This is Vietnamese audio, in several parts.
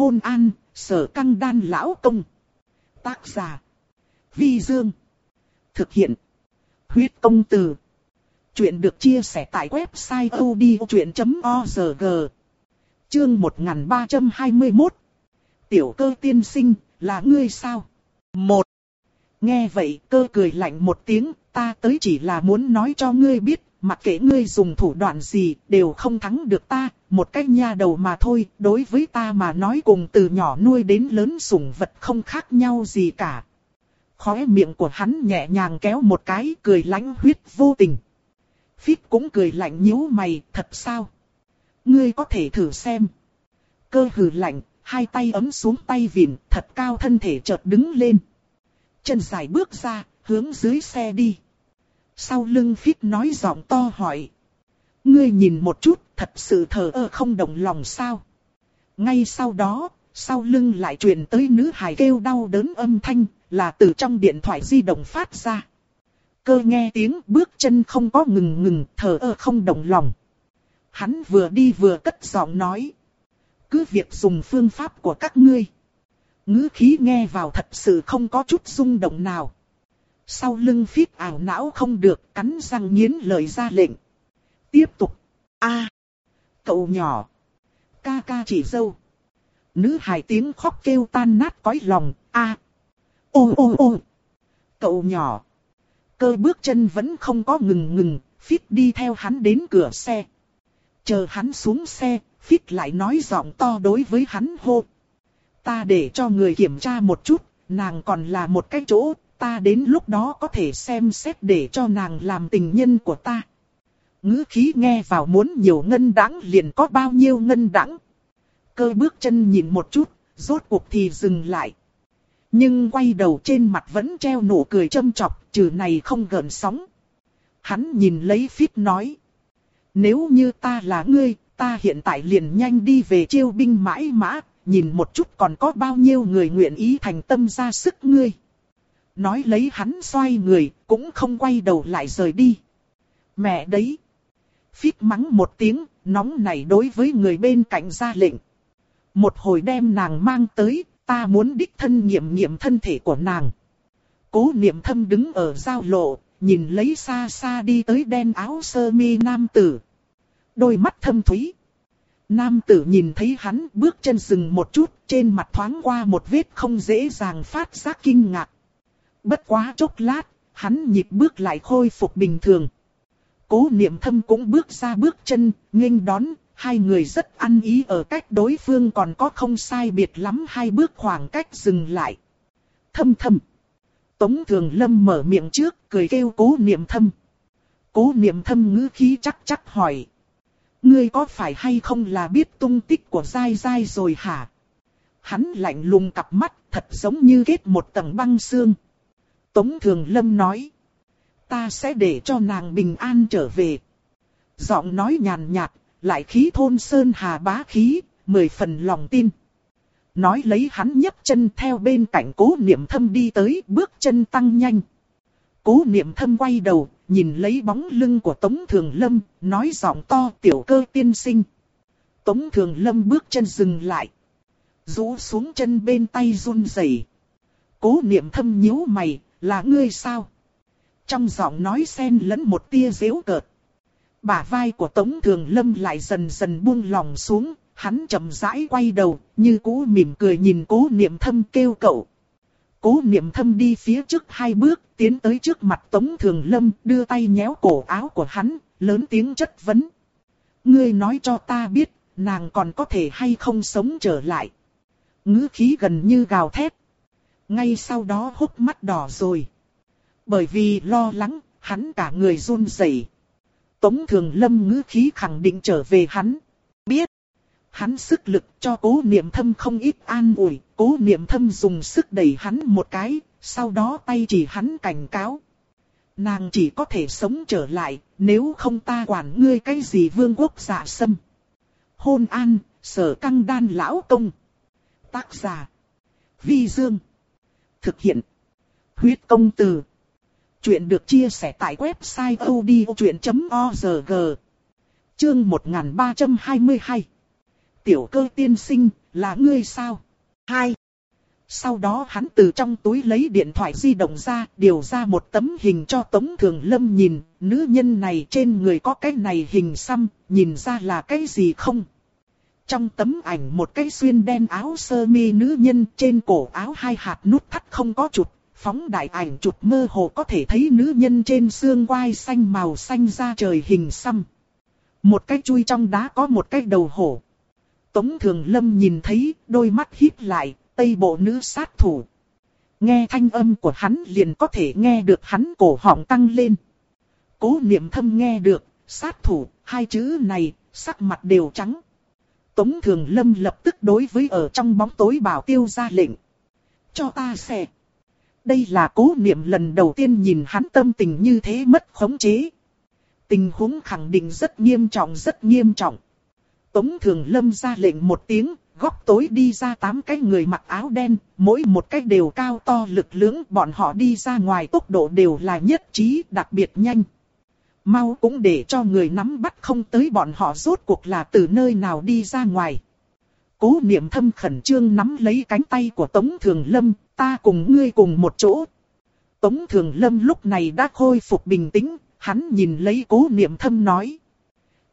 Hôn an, sở căng đan lão công. Tác giả. Vi Dương. Thực hiện. Huyết công từ. Chuyện được chia sẻ tại website odchuyện.org. Chương 1321. Tiểu cơ tiên sinh, là ngươi sao? Một. Nghe vậy cơ cười lạnh một tiếng, ta tới chỉ là muốn nói cho ngươi biết, mặc kệ ngươi dùng thủ đoạn gì, đều không thắng được ta, một cái nha đầu mà thôi, đối với ta mà nói cùng từ nhỏ nuôi đến lớn sủng vật không khác nhau gì cả. Khóe miệng của hắn nhẹ nhàng kéo một cái, cười lánh huyết vô tình. Phít cũng cười lạnh nhíu mày, thật sao? Ngươi có thể thử xem. Cơ hừ lạnh, hai tay ấm xuống tay vịn, thật cao thân thể chợt đứng lên. Chân dài bước ra, hướng dưới xe đi. Sau lưng phít nói giọng to hỏi. Ngươi nhìn một chút, thật sự thờ ơ không động lòng sao. Ngay sau đó, sau lưng lại truyền tới nữ hài kêu đau đớn âm thanh, là từ trong điện thoại di động phát ra. Cơ nghe tiếng bước chân không có ngừng ngừng, thờ ơ không động lòng. Hắn vừa đi vừa cất giọng nói. Cứ việc dùng phương pháp của các ngươi. ngữ khí nghe vào thật sự không có chút rung động nào. Sau lưng phiết ảo não không được, cắn răng nghiến lời ra lệnh. Tiếp tục. a Cậu nhỏ. Ca ca chỉ dâu. Nữ hài tiếng khóc kêu tan nát cõi lòng. a à. Ô ô ô. Cậu nhỏ. Cơ bước chân vẫn không có ngừng ngừng. phiết đi theo hắn đến cửa xe. Chờ hắn xuống xe. phiết lại nói giọng to đối với hắn hô. Ta để cho người kiểm tra một chút. Nàng còn là một cái chỗ ta đến lúc đó có thể xem xét để cho nàng làm tình nhân của ta. Ngữ khí nghe vào muốn nhiều ngân đắng liền có bao nhiêu ngân đắng. Cơ bước chân nhìn một chút, rốt cuộc thì dừng lại. Nhưng quay đầu trên mặt vẫn treo nụ cười châm chọc, trừ này không gợn sóng. Hắn nhìn lấy phít nói. Nếu như ta là ngươi, ta hiện tại liền nhanh đi về chiêu binh mãi mã, nhìn một chút còn có bao nhiêu người nguyện ý thành tâm ra sức ngươi. Nói lấy hắn xoay người, cũng không quay đầu lại rời đi. Mẹ đấy! Phít mắng một tiếng, nóng nảy đối với người bên cạnh ra lệnh. Một hồi đem nàng mang tới, ta muốn đích thân nghiệm nghiệm thân thể của nàng. Cố niệm thâm đứng ở giao lộ, nhìn lấy xa xa đi tới đen áo sơ mi nam tử. Đôi mắt thâm thúy. Nam tử nhìn thấy hắn bước chân dừng một chút, trên mặt thoáng qua một vết không dễ dàng phát giác kinh ngạc. Bất quá chốc lát, hắn nhịp bước lại khôi phục bình thường. Cố niệm thâm cũng bước ra bước chân, nghênh đón, hai người rất ăn ý ở cách đối phương còn có không sai biệt lắm hai bước khoảng cách dừng lại. Thâm thâm. Tống Thường Lâm mở miệng trước, cười kêu cố niệm thâm. Cố niệm thâm ngữ khí chắc chắc hỏi. Ngươi có phải hay không là biết tung tích của dai dai rồi hả? Hắn lạnh lùng cặp mắt, thật giống như kết một tầng băng xương. Tống Thường Lâm nói. Ta sẽ để cho nàng bình an trở về. Giọng nói nhàn nhạt, lại khí thôn sơn hà bá khí, mười phần lòng tin. Nói lấy hắn nhấc chân theo bên cạnh cố niệm thâm đi tới, bước chân tăng nhanh. Cố niệm thâm quay đầu, nhìn lấy bóng lưng của Tống Thường Lâm, nói giọng to tiểu cơ tiên sinh. Tống Thường Lâm bước chân dừng lại. Rũ xuống chân bên tay run rẩy. Cố niệm thâm nhíu mày, là ngươi sao? Trong giọng nói xen lẫn một tia dễu cợt. Bả vai của Tống Thường Lâm lại dần dần buông lòng xuống, hắn chậm rãi quay đầu, như cũ mỉm cười nhìn cố niệm thâm kêu cậu. Cố niệm thâm đi phía trước hai bước, tiến tới trước mặt Tống Thường Lâm, đưa tay nhéo cổ áo của hắn, lớn tiếng chất vấn. Ngươi nói cho ta biết, nàng còn có thể hay không sống trở lại. ngữ khí gần như gào thét, ngay sau đó hốc mắt đỏ rồi. Bởi vì lo lắng, hắn cả người run rẩy. Tống Thường Lâm ngữ khí khẳng định trở về hắn. Biết. Hắn sức lực cho cố niệm thâm không ít an ủi. Cố niệm thâm dùng sức đẩy hắn một cái. Sau đó tay chỉ hắn cảnh cáo. Nàng chỉ có thể sống trở lại. Nếu không ta quản ngươi cái gì vương quốc giả sâm. Hôn an, sở căng đan lão công. Tác giả. Vi Dương. Thực hiện. Huyết công từ. Chuyện được chia sẻ tại website odchuyện.org. Chương 1322. Tiểu cơ tiên sinh, là ngươi sao? Hai. Sau đó hắn từ trong túi lấy điện thoại di động ra, điều ra một tấm hình cho Tống Thường Lâm nhìn, nữ nhân này trên người có cái này hình xăm, nhìn ra là cái gì không? Trong tấm ảnh một cái xuyên đen áo sơ mi nữ nhân trên cổ áo hai hạt nút thắt không có chụp, phóng đại ảnh chụp mơ hồ có thể thấy nữ nhân trên xương quai xanh màu xanh da trời hình xăm. Một cái chui trong đá có một cái đầu hổ. Tống Thường Lâm nhìn thấy, đôi mắt híp lại, tây bộ nữ sát thủ. Nghe thanh âm của hắn liền có thể nghe được hắn cổ họng tăng lên. Cố niệm thâm nghe được, sát thủ, hai chữ này, sắc mặt đều trắng. Tống Thường Lâm lập tức đối với ở trong bóng tối bảo tiêu ra lệnh. Cho ta xe. Đây là cố niệm lần đầu tiên nhìn hắn tâm tình như thế mất khống chế. Tình huống khẳng định rất nghiêm trọng rất nghiêm trọng. Tống Thường Lâm ra lệnh một tiếng, góc tối đi ra tám cái người mặc áo đen, mỗi một cái đều cao to lực lưỡng, bọn họ đi ra ngoài tốc độ đều là nhất trí đặc biệt nhanh. Mau cũng để cho người nắm bắt không tới bọn họ rốt cuộc là từ nơi nào đi ra ngoài. Cố niệm thâm khẩn trương nắm lấy cánh tay của Tống Thường Lâm, ta cùng ngươi cùng một chỗ. Tống Thường Lâm lúc này đã khôi phục bình tĩnh, hắn nhìn lấy cố niệm thâm nói.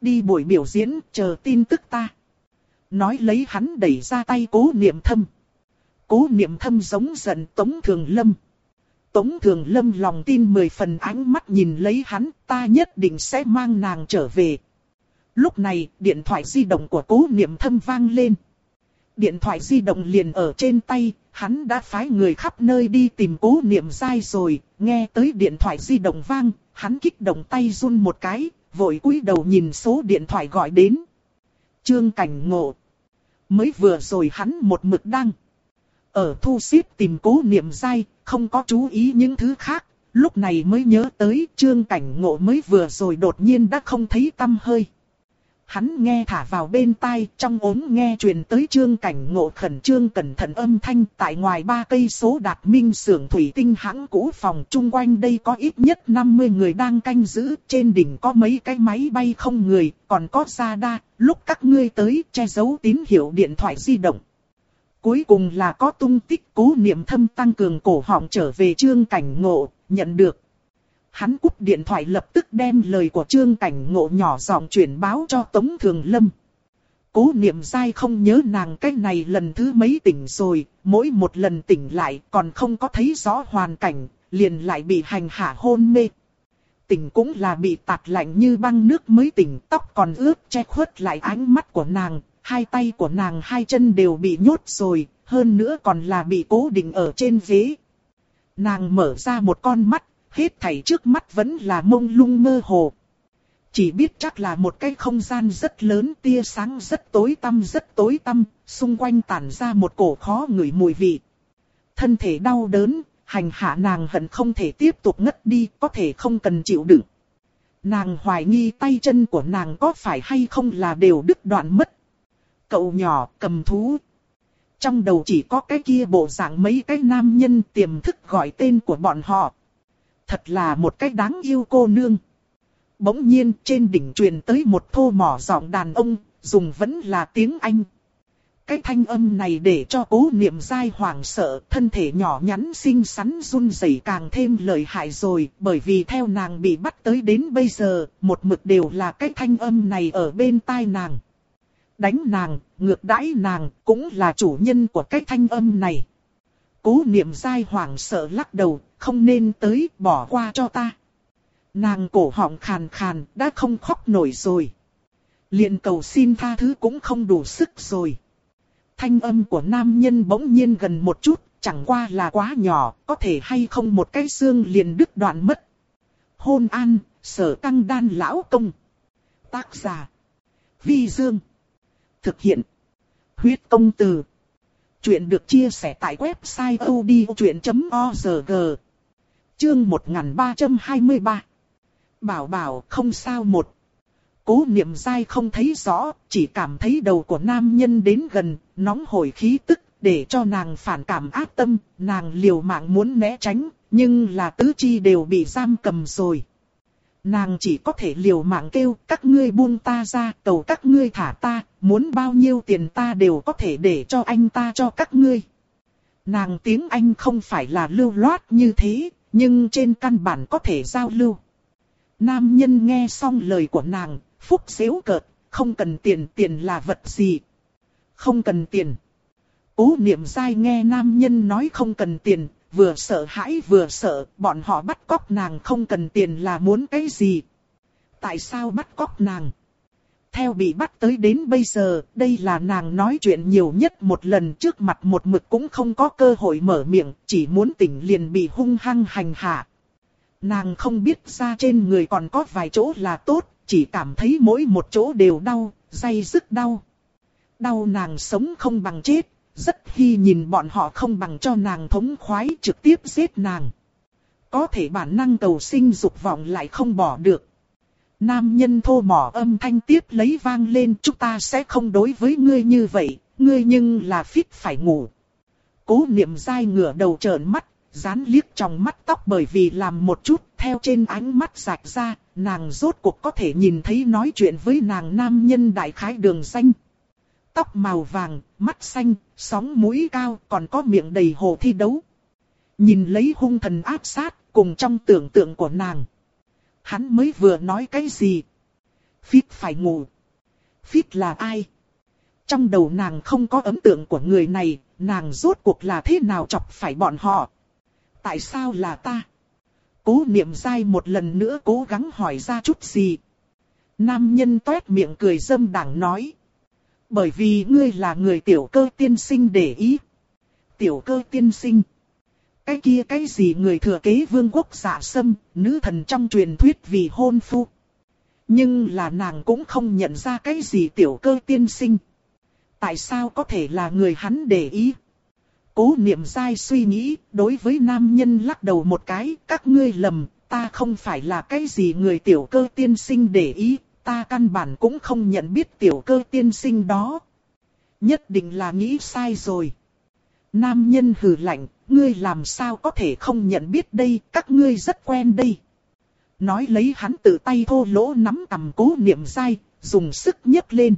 Đi buổi biểu diễn, chờ tin tức ta. Nói lấy hắn đẩy ra tay cố niệm thâm. Cố niệm thâm giống giận Tống Thường Lâm. Tống Thường Lâm lòng tin mười phần ánh mắt nhìn lấy hắn, ta nhất định sẽ mang nàng trở về. Lúc này, điện thoại di động của cố niệm thâm vang lên. Điện thoại di động liền ở trên tay, hắn đã phái người khắp nơi đi tìm cố niệm dai rồi, nghe tới điện thoại di động vang, hắn kích động tay run một cái, vội cúi đầu nhìn số điện thoại gọi đến. Trương Cảnh Ngộ. Mới vừa rồi hắn một mực đăng. Ở thu xếp tìm cố niệm dai, không có chú ý những thứ khác. Lúc này mới nhớ tới Trương Cảnh Ngộ mới vừa rồi đột nhiên đã không thấy tâm hơi hắn nghe thả vào bên tai, trong ốm nghe truyền tới trương cảnh ngộ khẩn trương cẩn thận âm thanh tại ngoài ba cây số đạt minh xưởng thủy tinh hãng cũ phòng chung quanh đây có ít nhất 50 người đang canh giữ, trên đỉnh có mấy cái máy bay không người, còn có ra đa, lúc các ngươi tới che giấu tín hiệu điện thoại di động. Cuối cùng là có tung tích cố niệm thâm tăng cường cổ họng trở về trương cảnh ngộ, nhận được Hắn cúp điện thoại lập tức đem lời của Trương Cảnh Ngộ nhỏ giọng truyền báo cho Tống Thường Lâm. Cố niệm dai không nhớ nàng cái này lần thứ mấy tỉnh rồi, mỗi một lần tỉnh lại còn không có thấy rõ hoàn cảnh, liền lại bị hành hạ hôn mê. Tỉnh cũng là bị tạt lạnh như băng nước mới tỉnh, tóc còn ướt che khuất lại ánh mắt của nàng, hai tay của nàng hai chân đều bị nhốt rồi, hơn nữa còn là bị cố định ở trên ghế. Nàng mở ra một con mắt, hết thảy trước mắt vẫn là mông lung mơ hồ. Chỉ biết chắc là một cái không gian rất lớn tia sáng rất tối tăm rất tối tăm, xung quanh tản ra một cổ khó ngửi mùi vị. Thân thể đau đớn, hành hạ nàng hận không thể tiếp tục ngất đi, có thể không cần chịu đựng. Nàng hoài nghi tay chân của nàng có phải hay không là đều đứt đoạn mất. Cậu nhỏ cầm thú. Trong đầu chỉ có cái kia bộ dạng mấy cái nam nhân tiềm thức gọi tên của bọn họ thật là một cách đáng yêu cô nương. Bỗng nhiên trên đỉnh truyền tới một thô mỏ giọng đàn ông, dùng vẫn là tiếng Anh. Cái thanh âm này để cho cố niệm dai hoảng sợ, thân thể nhỏ nhắn xinh xắn run rẩy càng thêm lợi hại rồi, bởi vì theo nàng bị bắt tới đến bây giờ, một mực đều là cái thanh âm này ở bên tai nàng. Đánh nàng, ngược đãi nàng, cũng là chủ nhân của cái thanh âm này. Cố niệm dai hoảng sợ lắc đầu, không nên tới, bỏ qua cho ta. Nàng cổ họng khàn khàn, đã không khóc nổi rồi. liền cầu xin tha thứ cũng không đủ sức rồi. Thanh âm của nam nhân bỗng nhiên gần một chút, chẳng qua là quá nhỏ, có thể hay không một cái xương liền đứt đoạn mất. Hôn an, sở căng đan lão công. Tác giả. Vi Dương. Thực hiện. Huyết công từ. Chuyện được chia sẻ tại website odchuyện.org Chương 1323 Bảo bảo không sao một Cố niệm dai không thấy rõ, chỉ cảm thấy đầu của nam nhân đến gần, nóng hổi khí tức, để cho nàng phản cảm ác tâm, nàng liều mạng muốn né tránh, nhưng là tứ chi đều bị giam cầm rồi. Nàng chỉ có thể liều mạng kêu các ngươi buông ta ra, cầu các ngươi thả ta, muốn bao nhiêu tiền ta đều có thể để cho anh ta cho các ngươi. Nàng tiếng Anh không phải là lưu loát như thế, nhưng trên căn bản có thể giao lưu. Nam nhân nghe xong lời của nàng, phúc xếu cợt, không cần tiền, tiền là vật gì. Không cần tiền. Cố niệm sai nghe nam nhân nói không cần tiền, vừa sợ hãi vừa sợ, bọn họ bắt cóc nàng không cần tiền là muốn cái gì. Tại sao bắt cóc nàng? Theo bị bắt tới đến bây giờ, đây là nàng nói chuyện nhiều nhất một lần trước mặt một mực cũng không có cơ hội mở miệng, chỉ muốn tỉnh liền bị hung hăng hành hạ. Nàng không biết ra trên người còn có vài chỗ là tốt, chỉ cảm thấy mỗi một chỗ đều đau, dây dứt đau. Đau nàng sống không bằng chết, rất khi nhìn bọn họ không bằng cho nàng thống khoái trực tiếp giết nàng. Có thể bản năng cầu sinh dục vọng lại không bỏ được. Nam nhân thô mỏ âm thanh tiếp lấy vang lên chúng ta sẽ không đối với ngươi như vậy, ngươi nhưng là phít phải ngủ. Cố niệm dai ngửa đầu trợn mắt, dán liếc trong mắt tóc bởi vì làm một chút theo trên ánh mắt rạch ra, nàng rốt cuộc có thể nhìn thấy nói chuyện với nàng nam nhân đại khái đường xanh. Tóc màu vàng, mắt xanh, sóng mũi cao còn có miệng đầy hồ thi đấu. Nhìn lấy hung thần áp sát cùng trong tưởng tượng của nàng. Hắn mới vừa nói cái gì? Phít phải ngủ. Phít là ai? Trong đầu nàng không có ấn tượng của người này, nàng rốt cuộc là thế nào chọc phải bọn họ? Tại sao là ta? Cố niệm dai một lần nữa cố gắng hỏi ra chút gì. Nam nhân toét miệng cười dâm đảng nói. Bởi vì ngươi là người tiểu cơ tiên sinh để ý. Tiểu cơ tiên sinh. Cái kia cái gì người thừa kế vương quốc giả sâm, nữ thần trong truyền thuyết vì hôn phu. Nhưng là nàng cũng không nhận ra cái gì tiểu cơ tiên sinh. Tại sao có thể là người hắn để ý? Cố niệm dai suy nghĩ, đối với nam nhân lắc đầu một cái, các ngươi lầm, ta không phải là cái gì người tiểu cơ tiên sinh để ý, ta căn bản cũng không nhận biết tiểu cơ tiên sinh đó. Nhất định là nghĩ sai rồi. Nam nhân hừ lạnh, ngươi làm sao có thể không nhận biết đây, các ngươi rất quen đây. Nói lấy hắn tự tay thô lỗ nắm cầm cố niệm dai, dùng sức nhấc lên.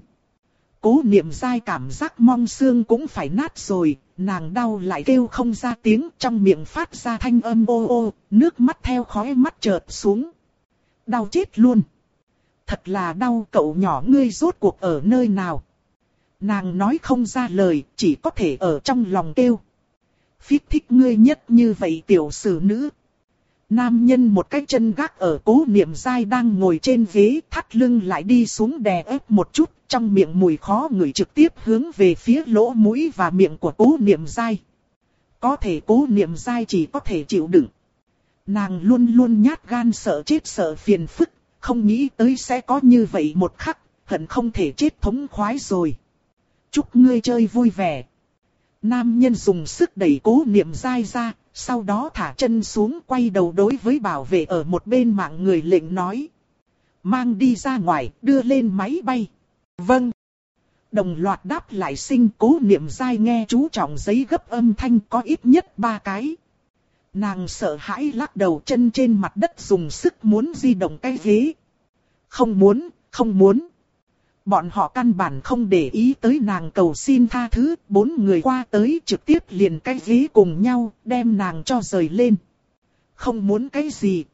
Cố niệm dai cảm giác mong xương cũng phải nát rồi, nàng đau lại kêu không ra tiếng trong miệng phát ra thanh âm ô ô, nước mắt theo khóe mắt chợt xuống. Đau chết luôn. Thật là đau cậu nhỏ ngươi rốt cuộc ở nơi nào. Nàng nói không ra lời, chỉ có thể ở trong lòng kêu. phiết thích ngươi nhất như vậy tiểu sử nữ. Nam nhân một cái chân gác ở cố niệm dai đang ngồi trên ghế thắt lưng lại đi xuống đè ép một chút trong miệng mùi khó ngửi trực tiếp hướng về phía lỗ mũi và miệng của cố niệm dai. Có thể cố niệm dai chỉ có thể chịu đựng. Nàng luôn luôn nhát gan sợ chết sợ phiền phức, không nghĩ tới sẽ có như vậy một khắc, hận không thể chết thống khoái rồi. Chúc ngươi chơi vui vẻ. Nam nhân dùng sức đẩy cố niệm dai ra, sau đó thả chân xuống quay đầu đối với bảo vệ ở một bên mạng người lệnh nói. Mang đi ra ngoài, đưa lên máy bay. Vâng. Đồng loạt đáp lại sinh cố niệm dai nghe chú trọng giấy gấp âm thanh có ít nhất ba cái. Nàng sợ hãi lắc đầu chân trên mặt đất dùng sức muốn di động cái ghế. Không muốn, không muốn. Bọn họ căn bản không để ý tới nàng cầu xin tha thứ, bốn người qua tới trực tiếp liền cái ghế cùng nhau, đem nàng cho rời lên. Không muốn cái gì.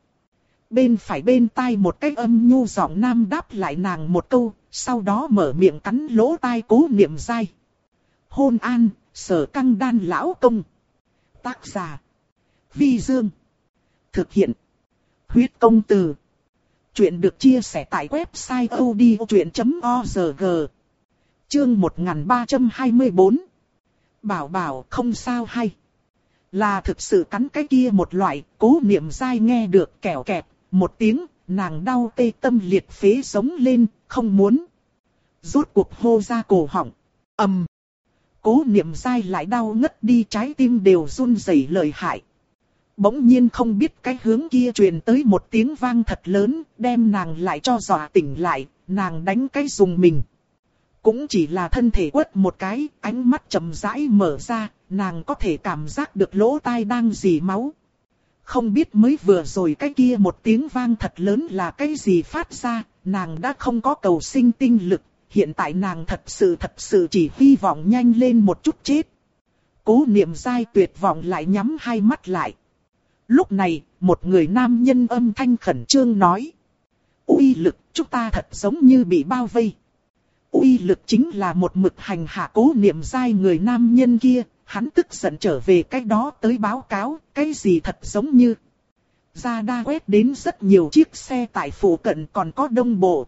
Bên phải bên tai một cái âm nhu giọng nam đáp lại nàng một câu, sau đó mở miệng cắn lỗ tai cố niệm dai. Hôn an, sở căng đan lão công. Tác giả. Vi Dương. Thực hiện. Huyết công từ. Chuyện được chia sẻ tại website odchuyện.org. Chương 1324. Bảo bảo không sao hay. Là thực sự cắn cái kia một loại, cố niệm dai nghe được kẻo kẹp một tiếng, nàng đau tê tâm liệt phế sống lên, không muốn. Rốt cuộc hô ra cổ họng, ầm. Cố niệm dai lại đau ngất đi trái tim đều run rẩy lời hại. Bỗng nhiên không biết cái hướng kia truyền tới một tiếng vang thật lớn, đem nàng lại cho dọa tỉnh lại, nàng đánh cái dùng mình. Cũng chỉ là thân thể quất một cái, ánh mắt chậm rãi mở ra, nàng có thể cảm giác được lỗ tai đang dì máu. không biết mới vừa rồi cái kia một tiếng vang thật lớn là cái gì phát ra, nàng đã không có cầu sinh tinh lực, hiện tại nàng thật sự thật sự chỉ hy vọng nhanh lên một chút chết. Cố niệm dai tuyệt vọng lại nhắm hai mắt lại. Lúc này, một người nam nhân âm thanh khẩn trương nói. uy lực, chúng ta thật giống như bị bao vây. uy lực chính là một mực hành hạ cố niệm dai người nam nhân kia, hắn tức giận trở về cái đó tới báo cáo, cái gì thật giống như. Ra đa quét đến rất nhiều chiếc xe tại phủ cận còn có đông bộ.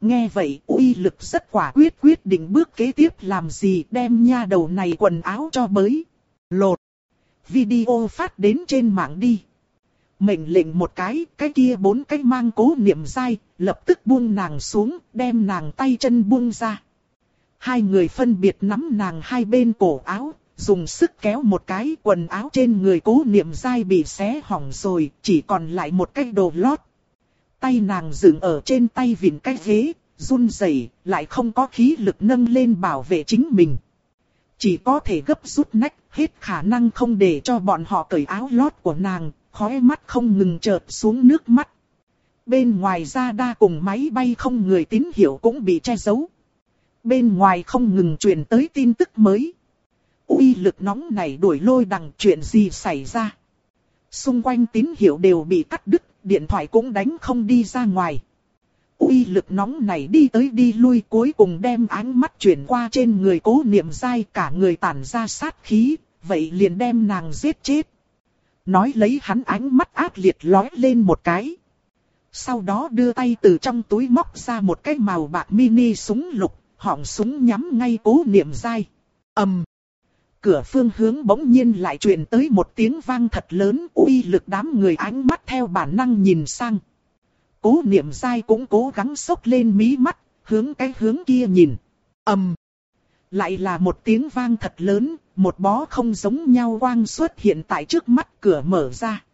Nghe vậy uy lực rất quả quyết quyết định bước kế tiếp làm gì đem nha đầu này quần áo cho bới. Lột. Video phát đến trên mạng đi. Mệnh lệnh một cái, cái kia bốn cái mang cố niệm dai, lập tức buông nàng xuống, đem nàng tay chân buông ra. Hai người phân biệt nắm nàng hai bên cổ áo, dùng sức kéo một cái quần áo trên người cố niệm dai bị xé hỏng rồi, chỉ còn lại một cái đồ lót. Tay nàng dựng ở trên tay vịn cái ghế, run rẩy, lại không có khí lực nâng lên bảo vệ chính mình. Chỉ có thể gấp rút nách, hết khả năng không để cho bọn họ cởi áo lót của nàng, khóe mắt không ngừng chợt xuống nước mắt. Bên ngoài ra đa cùng máy bay không người tín hiệu cũng bị che giấu. Bên ngoài không ngừng truyền tới tin tức mới uy lực nóng này đuổi lôi đằng chuyện gì xảy ra. Xung quanh tín hiệu đều bị cắt đứt, điện thoại cũng đánh không đi ra ngoài uy lực nóng này đi tới đi lui cuối cùng đem ánh mắt chuyển qua trên người cố niệm dai cả người tản ra sát khí, vậy liền đem nàng giết chết. Nói lấy hắn ánh mắt ác liệt lói lên một cái. Sau đó đưa tay từ trong túi móc ra một cái màu bạc mini súng lục, họng súng nhắm ngay cố niệm dai. ầm cửa phương hướng bỗng nhiên lại truyền tới một tiếng vang thật lớn uy lực đám người ánh mắt theo bản năng nhìn sang. Cố niệm dai cũng cố gắng sốc lên mí mắt, hướng cái hướng kia nhìn. ầm, Lại là một tiếng vang thật lớn, một bó không giống nhau quang xuất hiện tại trước mắt cửa mở ra.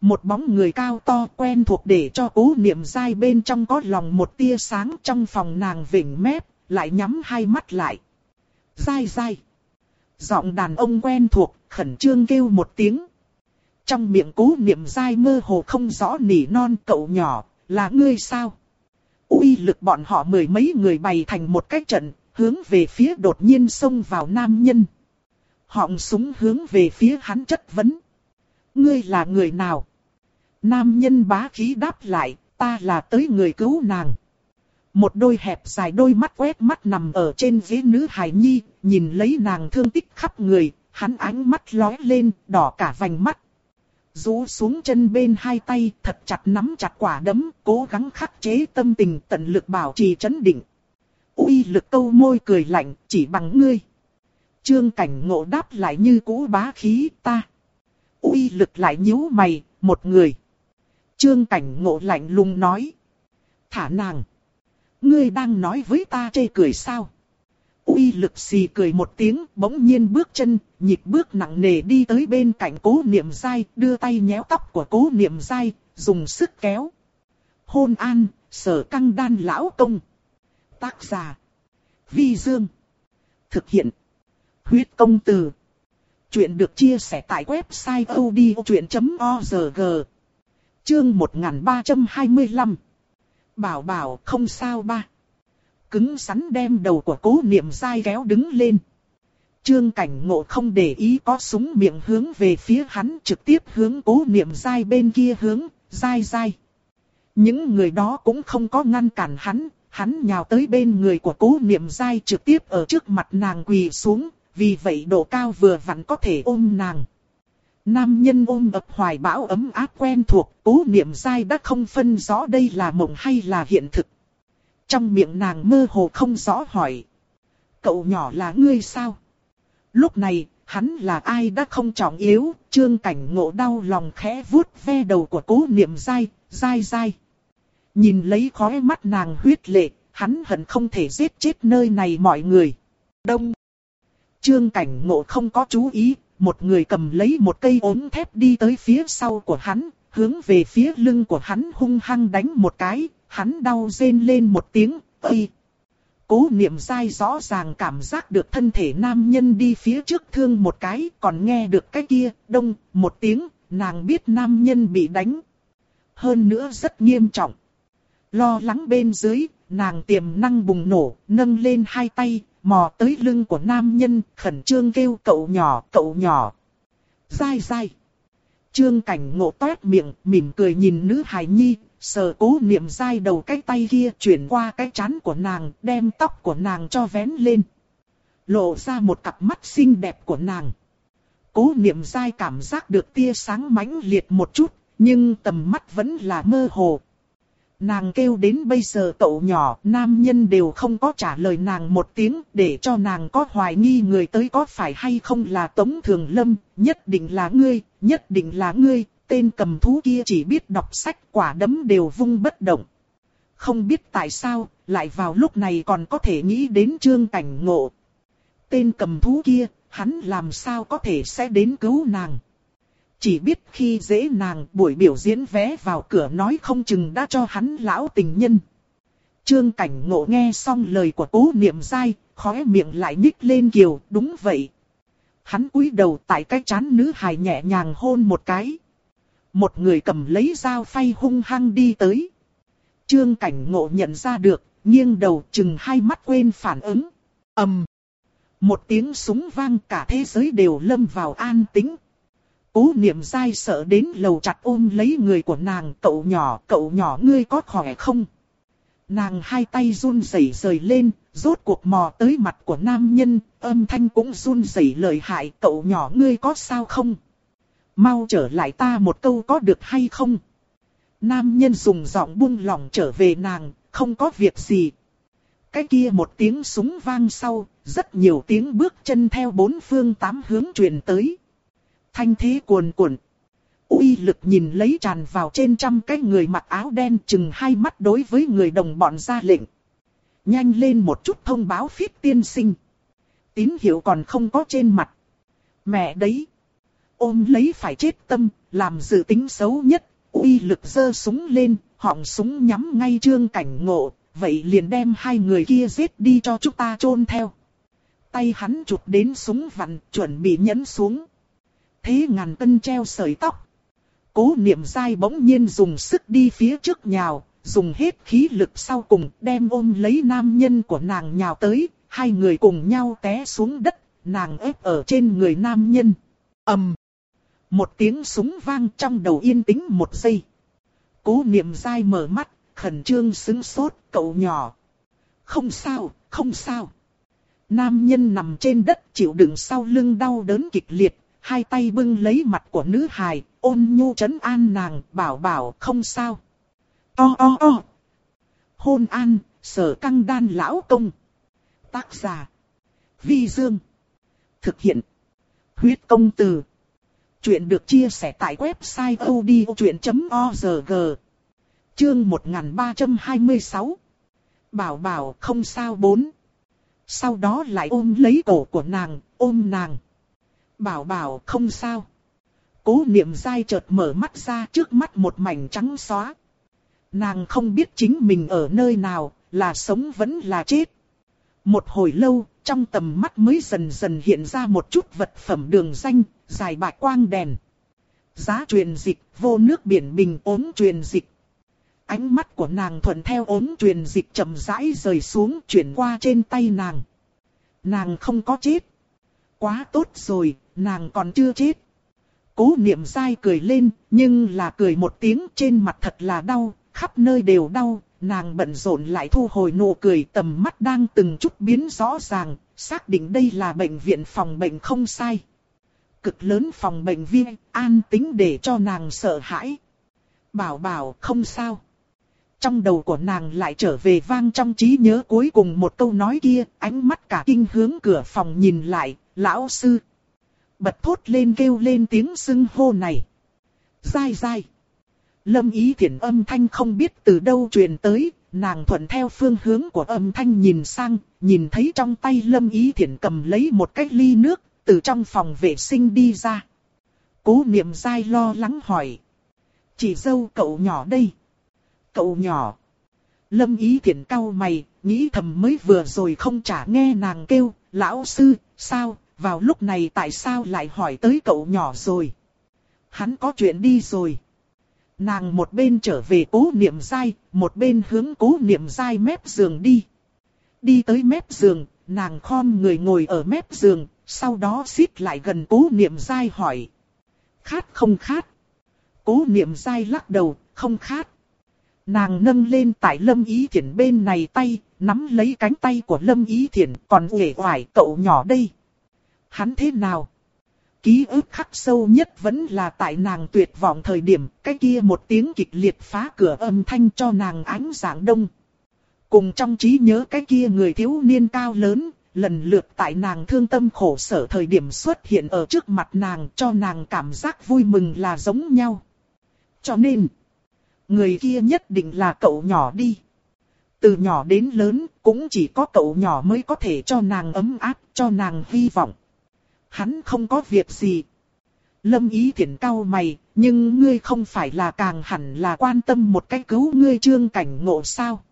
Một bóng người cao to quen thuộc để cho cố niệm dai bên trong có lòng một tia sáng trong phòng nàng vỉnh mép, lại nhắm hai mắt lại. Dai dai. Giọng đàn ông quen thuộc, khẩn trương kêu một tiếng. Trong miệng cố niệm dai mơ hồ không rõ nỉ non cậu nhỏ, là ngươi sao? uy lực bọn họ mười mấy người bày thành một cái trận, hướng về phía đột nhiên xông vào nam nhân. Họng súng hướng về phía hắn chất vấn. Ngươi là người nào? Nam nhân bá khí đáp lại, ta là tới người cứu nàng. Một đôi hẹp dài đôi mắt quét mắt nằm ở trên ghế nữ hài nhi, nhìn lấy nàng thương tích khắp người, hắn ánh mắt lóe lên, đỏ cả vành mắt rũ xuống chân bên hai tay, thật chặt nắm chặt quả đấm, cố gắng khắc chế tâm tình tận lực bảo trì chấn định. uy lực câu môi cười lạnh, chỉ bằng ngươi. Trương cảnh ngộ đáp lại như cũ bá khí ta. uy lực lại nhíu mày, một người. Trương cảnh ngộ lạnh lùng nói. Thả nàng. Ngươi đang nói với ta chê cười sao? Uy lực xì cười một tiếng, bỗng nhiên bước chân, nhịp bước nặng nề đi tới bên cạnh cố niệm dai, đưa tay nhéo tóc của cố niệm dai, dùng sức kéo. Hôn an, sở căng đan lão công. Tác giả. Vi Dương. Thực hiện. Huyết công từ. Chuyện được chia sẻ tại website odchuyện.org. Chương 1325. Bảo bảo không sao ba cứng rắn đem đầu của cố niệm dai kéo đứng lên. Trương cảnh ngộ không để ý có súng miệng hướng về phía hắn trực tiếp hướng cố niệm dai bên kia hướng, dai dai. Những người đó cũng không có ngăn cản hắn, hắn nhào tới bên người của cố niệm dai trực tiếp ở trước mặt nàng quỳ xuống, vì vậy độ cao vừa vặn có thể ôm nàng. Nam nhân ôm ập hoài bão ấm áp quen thuộc, cố niệm dai đã không phân rõ đây là mộng hay là hiện thực. Trong miệng nàng mơ hồ không rõ hỏi. Cậu nhỏ là ngươi sao? Lúc này, hắn là ai đã không trọng yếu, trương cảnh ngộ đau lòng khẽ vuốt ve đầu của cố niệm dai, dai dai. Nhìn lấy khóe mắt nàng huyết lệ, hắn hận không thể giết chết nơi này mọi người. Đông. Trương cảnh ngộ không có chú ý, một người cầm lấy một cây ốm thép đi tới phía sau của hắn, hướng về phía lưng của hắn hung hăng đánh một cái, hắn đau rên lên một tiếng, ây. Cố niệm dai rõ ràng cảm giác được thân thể nam nhân đi phía trước thương một cái, còn nghe được cái kia, đông, một tiếng, nàng biết nam nhân bị đánh. Hơn nữa rất nghiêm trọng. Lo lắng bên dưới, nàng tiềm năng bùng nổ, nâng lên hai tay, mò tới lưng của nam nhân, khẩn trương kêu cậu nhỏ, cậu nhỏ. Dai dai. Trương cảnh ngộ toét miệng, mỉm cười nhìn nữ hài nhi, sờ cố niệm dai đầu cái tay kia chuyển qua cái chán của nàng, đem tóc của nàng cho vén lên. Lộ ra một cặp mắt xinh đẹp của nàng. Cố niệm dai cảm giác được tia sáng mãnh liệt một chút, nhưng tầm mắt vẫn là mơ hồ. Nàng kêu đến bây giờ cậu nhỏ, nam nhân đều không có trả lời nàng một tiếng để cho nàng có hoài nghi người tới có phải hay không là Tống Thường Lâm, nhất định là ngươi, nhất định là ngươi, tên cầm thú kia chỉ biết đọc sách quả đấm đều vung bất động. Không biết tại sao, lại vào lúc này còn có thể nghĩ đến trương cảnh ngộ. Tên cầm thú kia, hắn làm sao có thể sẽ đến cứu nàng. Chỉ biết khi dễ nàng buổi biểu diễn vé vào cửa nói không chừng đã cho hắn lão tình nhân. Trương cảnh ngộ nghe xong lời của cố niệm dai, khóe miệng lại nhích lên kiều, đúng vậy. Hắn cúi đầu tại cái chán nữ hài nhẹ nhàng hôn một cái. Một người cầm lấy dao phay hung hăng đi tới. Trương cảnh ngộ nhận ra được, nghiêng đầu chừng hai mắt quên phản ứng. ầm, Một tiếng súng vang cả thế giới đều lâm vào an tĩnh, Cố niệm dai sợ đến lầu chặt ôm lấy người của nàng, cậu nhỏ, cậu nhỏ ngươi có khỏe không? Nàng hai tay run rẩy rời lên, rốt cuộc mò tới mặt của nam nhân, âm thanh cũng run rẩy lời hại, cậu nhỏ ngươi có sao không? Mau trở lại ta một câu có được hay không? Nam nhân dùng giọng buông lỏng trở về nàng, không có việc gì. Cái kia một tiếng súng vang sau, rất nhiều tiếng bước chân theo bốn phương tám hướng truyền tới thanh thế cuồn cuộn. uy lực nhìn lấy tràn vào trên trăm cái người mặc áo đen chừng hai mắt đối với người đồng bọn ra lệnh. Nhanh lên một chút thông báo phiết tiên sinh. Tín hiệu còn không có trên mặt. Mẹ đấy. Ôm lấy phải chết tâm, làm dự tính xấu nhất. uy lực giơ súng lên, họng súng nhắm ngay trương cảnh ngộ. Vậy liền đem hai người kia giết đi cho chúng ta chôn theo. Tay hắn chụp đến súng vặn, chuẩn bị nhấn xuống thế ngàn cân treo sợi tóc. Cố niệm dai bỗng nhiên dùng sức đi phía trước nhào, dùng hết khí lực sau cùng đem ôm lấy nam nhân của nàng nhào tới, hai người cùng nhau té xuống đất, nàng ép ở trên người nam nhân. ầm, một tiếng súng vang trong đầu yên tĩnh một giây. Cố niệm dai mở mắt, khẩn trương sững sốt, cậu nhỏ. Không sao, không sao. Nam nhân nằm trên đất chịu đựng sau lưng đau đớn kịch liệt, hai tay bưng lấy mặt của nữ hài, ôn nhu trấn an nàng, bảo bảo không sao. O o o. Hôn an, sở căng đan lão công. Tác giả. Vi Dương. Thực hiện. Huyết công từ. Chuyện được chia sẻ tại website odchuyện.org. Chương 1326. Bảo bảo không sao bốn. Sau đó lại ôm lấy cổ của nàng, ôm nàng. Bảo bảo không sao. Cố niệm dai chợt mở mắt ra trước mắt một mảnh trắng xóa. Nàng không biết chính mình ở nơi nào, là sống vẫn là chết. Một hồi lâu, trong tầm mắt mới dần dần hiện ra một chút vật phẩm đường danh, dài bạch quang đèn. Giá truyền dịch, vô nước biển bình ốm truyền dịch. Ánh mắt của nàng thuận theo ốm truyền dịch chậm rãi rời xuống chuyển qua trên tay nàng. Nàng không có chết. Quá tốt rồi, nàng còn chưa chết. Cố niệm dai cười lên, nhưng là cười một tiếng trên mặt thật là đau, khắp nơi đều đau, nàng bận rộn lại thu hồi nụ cười tầm mắt đang từng chút biến rõ ràng, xác định đây là bệnh viện phòng bệnh không sai. Cực lớn phòng bệnh viên, an tính để cho nàng sợ hãi. Bảo bảo không sao. Trong đầu của nàng lại trở về vang trong trí nhớ cuối cùng một câu nói kia, ánh mắt cả kinh hướng cửa phòng nhìn lại, lão sư, bật thốt lên kêu lên tiếng xưng hô này. Dai dai. Lâm ý thiện âm thanh không biết từ đâu truyền tới, nàng thuận theo phương hướng của âm thanh nhìn sang, nhìn thấy trong tay lâm ý thiện cầm lấy một cái ly nước, từ trong phòng vệ sinh đi ra. Cố niệm dai lo lắng hỏi. Chỉ dâu cậu nhỏ đây. Cậu nhỏ. Lâm ý thiện cau mày, nghĩ thầm mới vừa rồi không trả nghe nàng kêu, lão sư, sao, vào lúc này tại sao lại hỏi tới cậu nhỏ rồi? Hắn có chuyện đi rồi. Nàng một bên trở về cố niệm dai, một bên hướng cố niệm dai mép giường đi. Đi tới mép giường, nàng khom người ngồi ở mép giường, sau đó xít lại gần cố niệm dai hỏi. Khát không khát? Cố niệm dai lắc đầu, không khát. Nàng nâng lên tại Lâm Ý Thiển bên này tay, nắm lấy cánh tay của Lâm Ý Thiển, còn uể oải cậu nhỏ đây. Hắn thế nào? Ký ức khắc sâu nhất vẫn là tại nàng tuyệt vọng thời điểm, cái kia một tiếng kịch liệt phá cửa âm thanh cho nàng ánh dạng đông. Cùng trong trí nhớ cái kia người thiếu niên cao lớn, lần lượt tại nàng thương tâm khổ sở thời điểm xuất hiện ở trước mặt nàng cho nàng cảm giác vui mừng là giống nhau. Cho nên, người kia nhất định là cậu nhỏ đi. Từ nhỏ đến lớn, cũng chỉ có cậu nhỏ mới có thể cho nàng ấm áp, cho nàng hy vọng. Hắn không có việc gì. Lâm ý thiện cao mày, nhưng ngươi không phải là càng hẳn là quan tâm một cách cứu ngươi trương cảnh ngộ sao.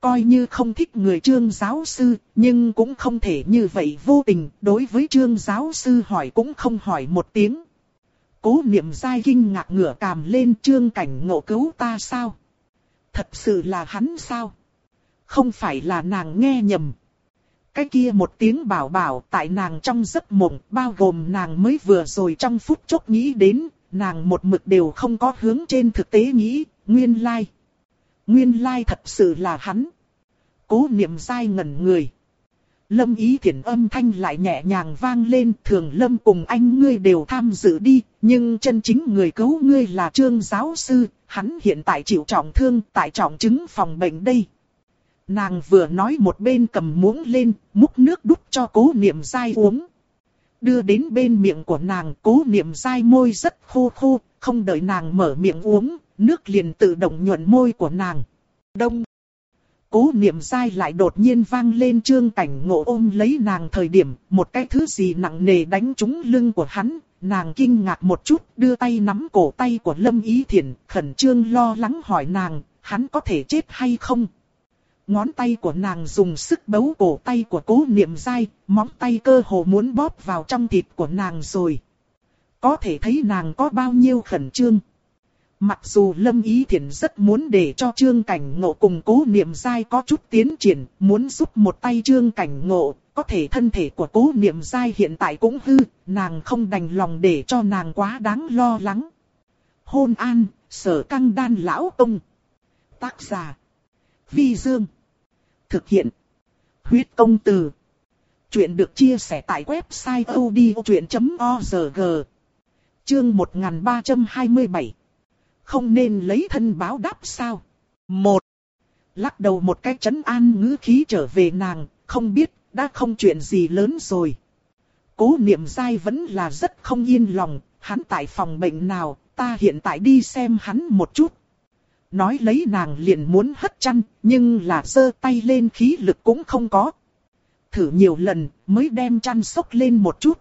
Coi như không thích người trương giáo sư, nhưng cũng không thể như vậy vô tình, đối với trương giáo sư hỏi cũng không hỏi một tiếng. Cố niệm dai kinh ngạc ngửa càm lên trương cảnh ngộ cứu ta sao? Thật sự là hắn sao? Không phải là nàng nghe nhầm. Cái kia một tiếng bảo bảo tại nàng trong giấc mộng bao gồm nàng mới vừa rồi trong phút chốc nghĩ đến, nàng một mực đều không có hướng trên thực tế nghĩ, nguyên lai. Nguyên lai thật sự là hắn. Cố niệm dai ngẩn người. Lâm ý thiện âm thanh lại nhẹ nhàng vang lên thường lâm cùng anh ngươi đều tham dự đi, nhưng chân chính người cứu ngươi là trương giáo sư, hắn hiện tại chịu trọng thương tại trọng chứng phòng bệnh đây. Nàng vừa nói một bên cầm muỗng lên, múc nước đút cho cố niệm dai uống. Đưa đến bên miệng của nàng, cố niệm dai môi rất khô khô, không đợi nàng mở miệng uống, nước liền tự động nhuận môi của nàng. Đông. Cố niệm dai lại đột nhiên vang lên trương cảnh ngộ ôm lấy nàng thời điểm, một cái thứ gì nặng nề đánh trúng lưng của hắn, nàng kinh ngạc một chút, đưa tay nắm cổ tay của Lâm Ý Thiển, khẩn trương lo lắng hỏi nàng, hắn có thể chết hay không? Ngón tay của nàng dùng sức bấu cổ tay của cố niệm dai, móng tay cơ hồ muốn bóp vào trong thịt của nàng rồi. Có thể thấy nàng có bao nhiêu khẩn trương. Mặc dù Lâm Ý Thiển rất muốn để cho Trương Cảnh Ngộ cùng cố niệm dai có chút tiến triển, muốn giúp một tay Trương Cảnh Ngộ, có thể thân thể của cố niệm dai hiện tại cũng hư, nàng không đành lòng để cho nàng quá đáng lo lắng. Hôn an, sở căng đan lão tông. Tác giả. Vi Dương. Thực hiện. Huyết công từ. Chuyện được chia sẻ tại website odchuyện.org. Chương 1327. Không nên lấy thân báo đáp sao? Một. Lắc đầu một cái chấn an ngữ khí trở về nàng, không biết, đã không chuyện gì lớn rồi. Cố niệm dai vẫn là rất không yên lòng, hắn tại phòng bệnh nào, ta hiện tại đi xem hắn một chút nói lấy nàng liền muốn hất chăn, nhưng là giơ tay lên khí lực cũng không có. Thử nhiều lần mới đem chăn sốc lên một chút.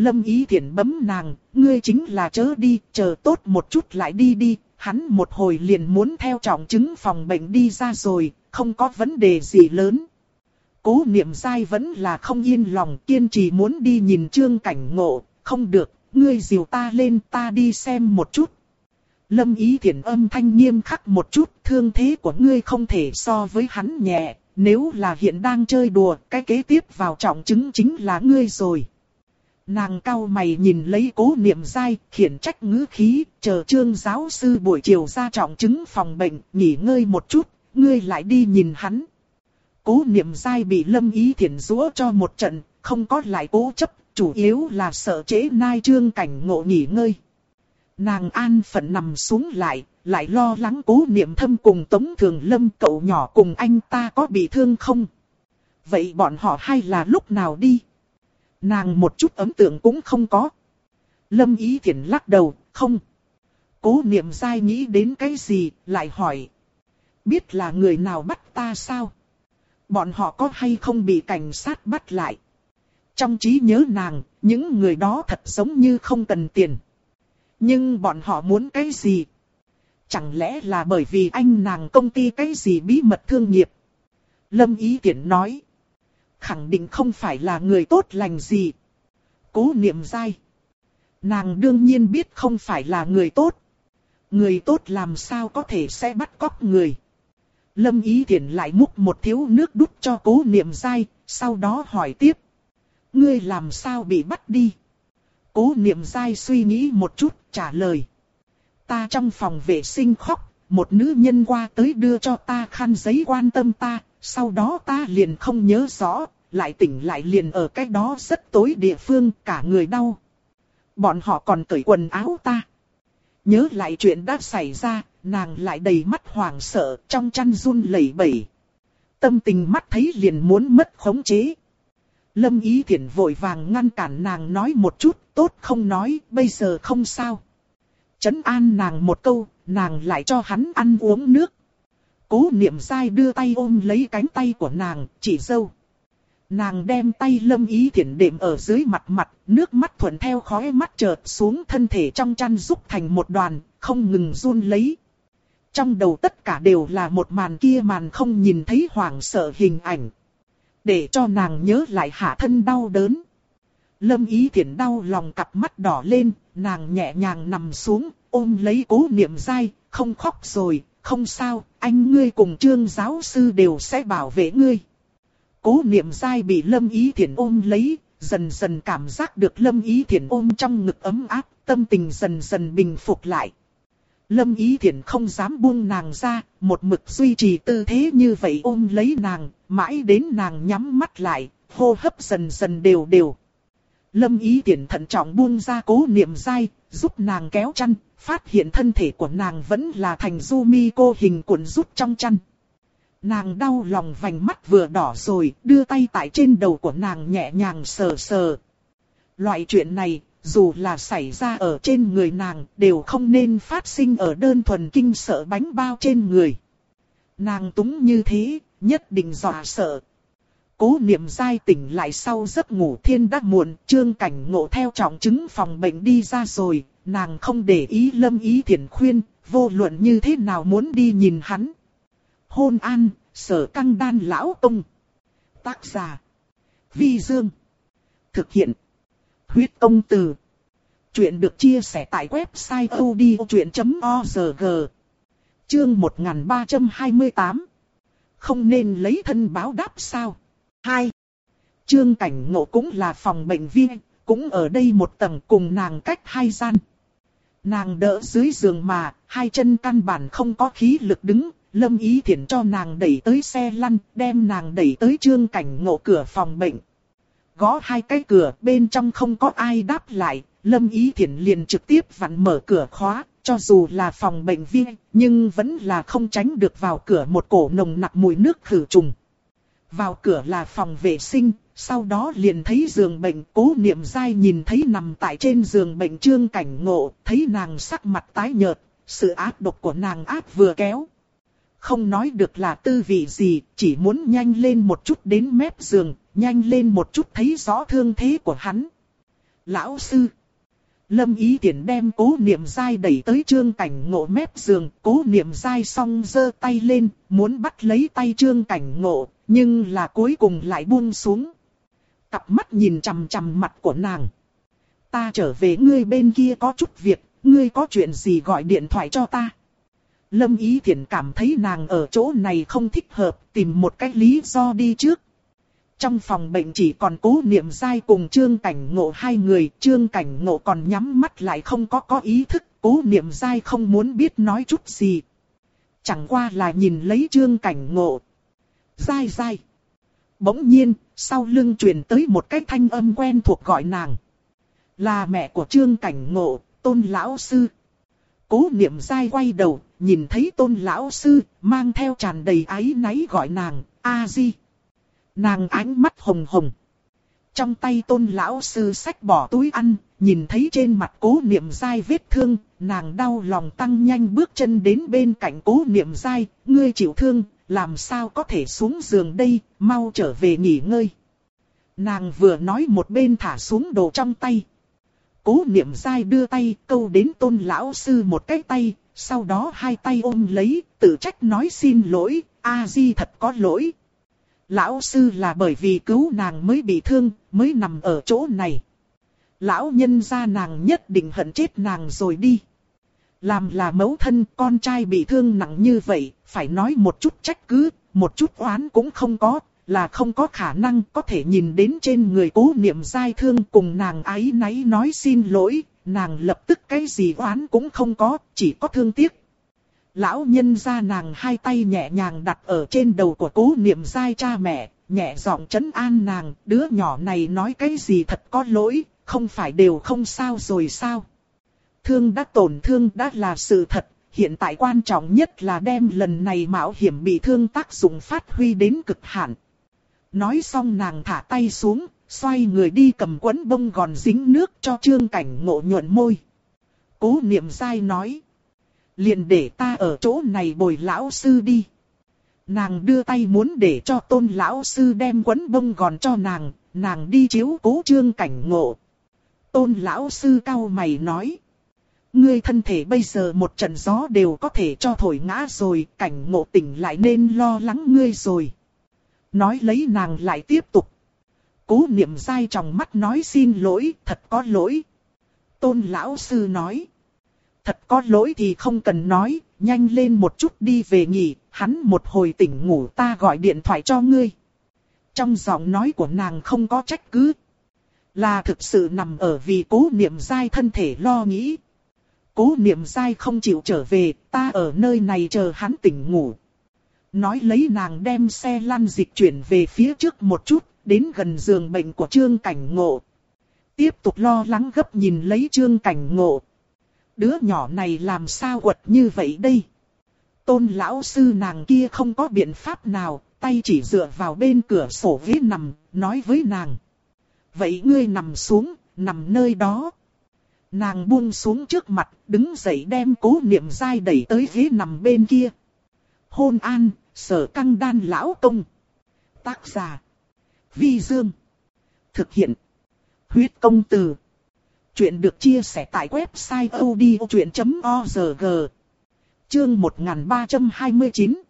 Lâm ý thiện bấm nàng, ngươi chính là chớ đi, chờ tốt một chút lại đi đi, hắn một hồi liền muốn theo trọng chứng phòng bệnh đi ra rồi, không có vấn đề gì lớn. Cố niệm dai vẫn là không yên lòng kiên trì muốn đi nhìn trương cảnh ngộ, không được, ngươi dìu ta lên ta đi xem một chút. Lâm ý thiện âm thanh nghiêm khắc một chút, thương thế của ngươi không thể so với hắn nhẹ, nếu là hiện đang chơi đùa, cái kế tiếp vào trọng chứng chính là ngươi rồi. Nàng cao mày nhìn lấy cố niệm dai, khiển trách ngữ khí, chờ trương giáo sư buổi chiều ra trọng chứng phòng bệnh, nghỉ ngơi một chút, ngươi lại đi nhìn hắn. Cố niệm dai bị lâm ý thiển rúa cho một trận, không có lại cố chấp, chủ yếu là sợ chế nai trương cảnh ngộ nghỉ ngơi. Nàng an phận nằm xuống lại, lại lo lắng cố niệm thâm cùng Tống Thường Lâm cậu nhỏ cùng anh ta có bị thương không? Vậy bọn họ hay là lúc nào đi? Nàng một chút ấn tượng cũng không có. Lâm Ý Thiển lắc đầu, không. Cố niệm sai nghĩ đến cái gì, lại hỏi. Biết là người nào bắt ta sao? Bọn họ có hay không bị cảnh sát bắt lại? Trong trí nhớ nàng, những người đó thật giống như không cần tiền. Nhưng bọn họ muốn cái gì? Chẳng lẽ là bởi vì anh nàng công ty cái gì bí mật thương nghiệp? Lâm Ý Tiễn nói. Khẳng định không phải là người tốt lành gì. Cố niệm dai. Nàng đương nhiên biết không phải là người tốt. Người tốt làm sao có thể sẽ bắt cóc người. Lâm Ý Thiển lại múc một thiếu nước đút cho cố niệm dai, sau đó hỏi tiếp. Ngươi làm sao bị bắt đi? Cố niệm dai suy nghĩ một chút, trả lời. Ta trong phòng vệ sinh khóc, một nữ nhân qua tới đưa cho ta khăn giấy quan tâm ta, sau đó ta liền không nhớ rõ, lại tỉnh lại liền ở cái đó rất tối địa phương, cả người đau. Bọn họ còn cởi quần áo ta. Nhớ lại chuyện đã xảy ra, nàng lại đầy mắt hoảng sợ, trong chăn run lẩy bẩy. Tâm tình mắt thấy liền muốn mất khống chế. Lâm Ý Thiển vội vàng ngăn cản nàng nói một chút, tốt không nói, bây giờ không sao. Chấn an nàng một câu, nàng lại cho hắn ăn uống nước. Cố niệm dai đưa tay ôm lấy cánh tay của nàng, chỉ dâu. Nàng đem tay lâm ý thiện đệm ở dưới mặt mặt, nước mắt thuận theo khóe mắt chợt xuống thân thể trong chăn rúc thành một đoàn, không ngừng run lấy. Trong đầu tất cả đều là một màn kia màn không nhìn thấy hoảng sợ hình ảnh. Để cho nàng nhớ lại hạ thân đau đớn. Lâm ý thiện đau lòng cặp mắt đỏ lên, nàng nhẹ nhàng nằm xuống, ôm lấy cố niệm dai, không khóc rồi, không sao, anh ngươi cùng trương giáo sư đều sẽ bảo vệ ngươi. Cố niệm dai bị lâm ý thiện ôm lấy, dần dần cảm giác được lâm ý thiện ôm trong ngực ấm áp, tâm tình dần dần bình phục lại. Lâm ý thiện không dám buông nàng ra, một mực duy trì tư thế như vậy ôm lấy nàng, mãi đến nàng nhắm mắt lại, hô hấp dần dần đều đều. Lâm ý tiện thận trọng buông ra cố niệm dai, giúp nàng kéo chăn, phát hiện thân thể của nàng vẫn là thành du mi cô hình cuộn rút trong chăn. Nàng đau lòng vành mắt vừa đỏ rồi, đưa tay tại trên đầu của nàng nhẹ nhàng sờ sờ. Loại chuyện này, dù là xảy ra ở trên người nàng, đều không nên phát sinh ở đơn thuần kinh sợ bánh bao trên người. Nàng túng như thế, nhất định dọa sợ, Cố niệm dai tỉnh lại sau giấc ngủ thiên đắc muộn, trương cảnh ngộ theo trọng chứng phòng bệnh đi ra rồi, nàng không để ý lâm ý thiện khuyên, vô luận như thế nào muốn đi nhìn hắn. Hôn an, sở căng đan lão tông. Tác giả. Vi Dương. Thực hiện. Huyết công từ. Chuyện được chia sẻ tại website odchuyện.org. Chương 1328. Không nên lấy thân báo đáp sao? Hai, Trương Cảnh Ngộ cũng là phòng bệnh viên, cũng ở đây một tầng cùng nàng cách hai gian. Nàng đỡ dưới giường mà, hai chân căn bản không có khí lực đứng, Lâm Ý Thiển cho nàng đẩy tới xe lăn, đem nàng đẩy tới Trương Cảnh Ngộ cửa phòng bệnh. Gõ hai cái cửa, bên trong không có ai đáp lại, Lâm Ý Thiển liền trực tiếp vặn mở cửa khóa, cho dù là phòng bệnh viên, nhưng vẫn là không tránh được vào cửa một cổ nồng nặc mùi nước khử trùng. Vào cửa là phòng vệ sinh, sau đó liền thấy giường bệnh cố niệm dai nhìn thấy nằm tại trên giường bệnh trương cảnh ngộ, thấy nàng sắc mặt tái nhợt, sự áp độc của nàng áp vừa kéo. Không nói được là tư vị gì, chỉ muốn nhanh lên một chút đến mép giường, nhanh lên một chút thấy rõ thương thế của hắn. Lão sư Lâm ý tiện đem cố niệm dai đẩy tới trương cảnh ngộ mép giường, cố niệm dai xong giơ tay lên, muốn bắt lấy tay trương cảnh ngộ, nhưng là cuối cùng lại buông xuống. Cặp mắt nhìn chằm chằm mặt của nàng. Ta trở về ngươi bên kia có chút việc, ngươi có chuyện gì gọi điện thoại cho ta. Lâm Ý Thiển cảm thấy nàng ở chỗ này không thích hợp, tìm một cách lý do đi trước. Trong phòng bệnh chỉ còn cố niệm dai cùng Trương Cảnh Ngộ hai người, Trương Cảnh Ngộ còn nhắm mắt lại không có có ý thức, cố niệm dai không muốn biết nói chút gì. Chẳng qua là nhìn lấy Trương Cảnh Ngộ, dai dai. Bỗng nhiên, sau lưng truyền tới một cái thanh âm quen thuộc gọi nàng. Là mẹ của Trương Cảnh Ngộ, tôn lão sư. Cố niệm dai quay đầu, nhìn thấy tôn lão sư, mang theo tràn đầy áy náy gọi nàng, A-di. Nàng ánh mắt hồng hồng. Trong tay tôn lão sư sách bỏ túi ăn, nhìn thấy trên mặt cố niệm dai vết thương, nàng đau lòng tăng nhanh bước chân đến bên cạnh cố niệm dai, ngươi chịu thương, làm sao có thể xuống giường đây, mau trở về nghỉ ngơi. Nàng vừa nói một bên thả xuống đồ trong tay. Cố niệm dai đưa tay câu đến tôn lão sư một cái tay, sau đó hai tay ôm lấy, tự trách nói xin lỗi, A-di thật có lỗi. Lão sư là bởi vì cứu nàng mới bị thương, mới nằm ở chỗ này. Lão nhân gia nàng nhất định hận chết nàng rồi đi. Làm là mẫu thân con trai bị thương nặng như vậy, phải nói một chút trách cứ, một chút oán cũng không có, là không có khả năng có thể nhìn đến trên người cố niệm dai thương cùng nàng ấy náy nói xin lỗi, nàng lập tức cái gì oán cũng không có, chỉ có thương tiếc. Lão nhân ra nàng hai tay nhẹ nhàng đặt ở trên đầu của cố niệm dai cha mẹ, nhẹ giọng trấn an nàng, đứa nhỏ này nói cái gì thật có lỗi, không phải đều không sao rồi sao. Thương đã tổn thương đã là sự thật, hiện tại quan trọng nhất là đem lần này mạo hiểm bị thương tác dụng phát huy đến cực hạn. Nói xong nàng thả tay xuống, xoay người đi cầm quấn bông gòn dính nước cho trương cảnh ngộ nhuận môi. Cố niệm dai nói. liền để ta ở chỗ này bồi lão sư đi. Nàng đưa tay muốn để cho tôn lão sư đem quấn bông gòn cho nàng, nàng đi chiếu cố trương cảnh ngộ. Tôn lão sư cao mày nói. Ngươi thân thể bây giờ một trận gió đều có thể cho thổi ngã rồi, cảnh ngộ tỉnh lại nên lo lắng ngươi rồi. Nói lấy nàng lại tiếp tục. Cố niệm dai trong mắt nói xin lỗi, thật có lỗi. Tôn lão sư nói. Thật có lỗi thì không cần nói, nhanh lên một chút đi về nghỉ, hắn một hồi tỉnh ngủ ta gọi điện thoại cho ngươi. Trong giọng nói của nàng không có trách cứ. Là thực sự nằm ở vì cố niệm dai thân thể lo nghĩ. Cố niệm dai không chịu trở về, ta ở nơi này chờ hắn tỉnh ngủ. Nói lấy nàng đem xe lăn dịch chuyển về phía trước một chút, đến gần giường bệnh của Trương Cảnh Ngộ. Tiếp tục lo lắng gấp nhìn lấy Trương Cảnh Ngộ. Đứa nhỏ này làm sao quật như vậy đây? Tôn lão sư nàng kia không có biện pháp nào, tay chỉ dựa vào bên cửa sổ ghế nằm, nói với nàng. Vậy ngươi nằm xuống, nằm nơi đó. Nàng buông xuống trước mặt, đứng dậy đem cố niệm dai đẩy tới ghế nằm bên kia. Hôn an, sở căng đan lão công. Tác giả. Vi Dương. Thực hiện. Huyết công từ. Chuyện được chia sẻ tại website odchuyện.org. Chương 1329.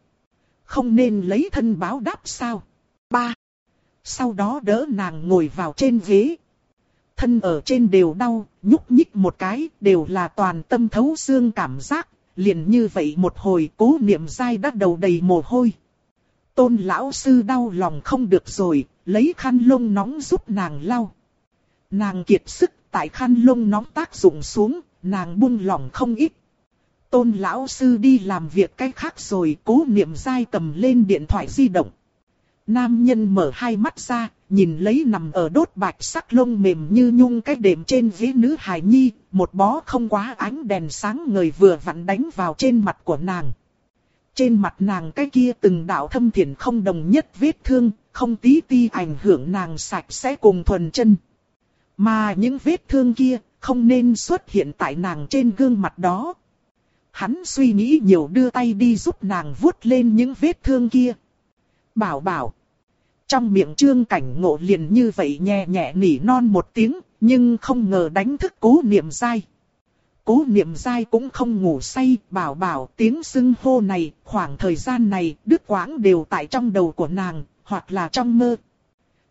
Không nên lấy thân báo đáp sao. 3. Sau đó đỡ nàng ngồi vào trên ghế. Thân ở trên đều đau, nhúc nhích một cái, đều là toàn tâm thấu xương cảm giác, liền như vậy một hồi cố niệm dai đắt đầu đầy mồ hôi. Tôn lão sư đau lòng không được rồi, lấy khăn lông nóng giúp nàng lau. Nàng kiệt sức tại khăn lông nóng tác dụng xuống, nàng buông lòng không ít. Tôn lão sư đi làm việc cách khác rồi cố niệm dai cầm lên điện thoại di động. Nam nhân mở hai mắt ra, nhìn lấy nằm ở đốt bạch sắc lông mềm như nhung cái đệm trên ghế nữ hài nhi, một bó không quá ánh đèn sáng người vừa vặn đánh vào trên mặt của nàng. Trên mặt nàng cái kia từng đạo thâm thiền không đồng nhất vết thương, không tí ti ảnh hưởng nàng sạch sẽ cùng thuần chân. Mà những vết thương kia không nên xuất hiện tại nàng trên gương mặt đó. Hắn suy nghĩ nhiều đưa tay đi giúp nàng vuốt lên những vết thương kia. Bảo bảo. Trong miệng trương cảnh ngộ liền như vậy nhẹ nhẹ nỉ non một tiếng, nhưng không ngờ đánh thức cố niệm dai. Cố niệm dai cũng không ngủ say, bảo bảo tiếng sưng hô này, khoảng thời gian này, đứt quãng đều tại trong đầu của nàng, hoặc là trong mơ.